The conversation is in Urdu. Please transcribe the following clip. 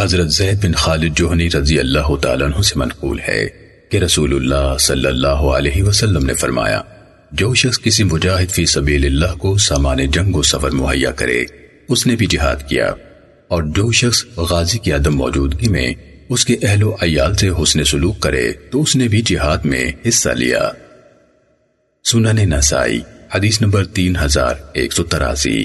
حضرت زید بن خالد جوہنی رضی اللہ تعالیٰ عنہ سے منقول ہے کہ رسول اللہ صلی اللہ علیہ وسلم نے فرمایا، جو شخص کسی مجاہد فی سبیل اللہ کو سامان جنگ و سفر مہیا کرے، اس نے بھی جہاد کیا۔ اور جو شخص غازی کی عدم موجودگی میں اس کے اہل و عیال سے حسن سلوک کرے، تو اس نے بھی جہاد میں حصہ لیا۔ سنن نسائی، حدیث نمبر تین ہزار ایک سو تراسی۔